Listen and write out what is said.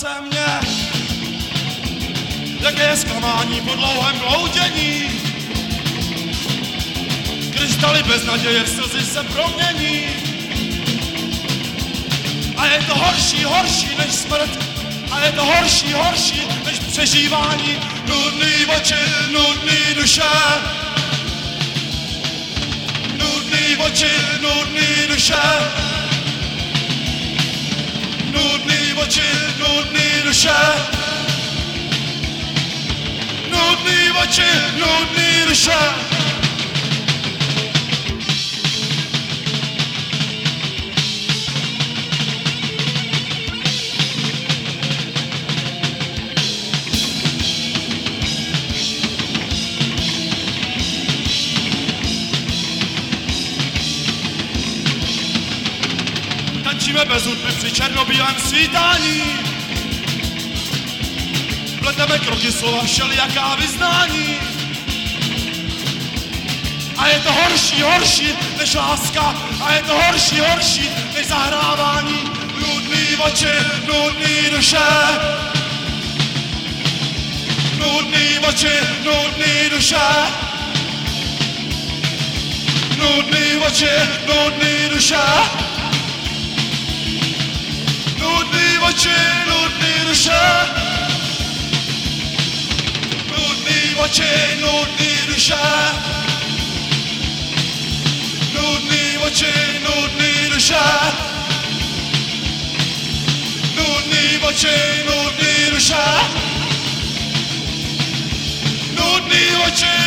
se mě, jaké je zklamání po dlouhém bloudění. Krystaly bez naděje v slzy se promění. A je to horší, horší než smrt, a je to horší, horší než přežívání. Nudný oči, nudný duše, nudný oči, nudný duše. Nudný oči, nudný duše. Tančíme bez hudby při černobílém svítání. Pleteme kroky slova všelijaká vyznání. A je to horší, horší než láska. A je to horší, horší než zahrávání. Nudný oči, nudný duše. Nudný oči, nudný duše. Nudný oči, nudný duše. Nudný oči, nudný duše. Nudný oči, nudný duše. Nudný oči, nudný duše. Nudný oči,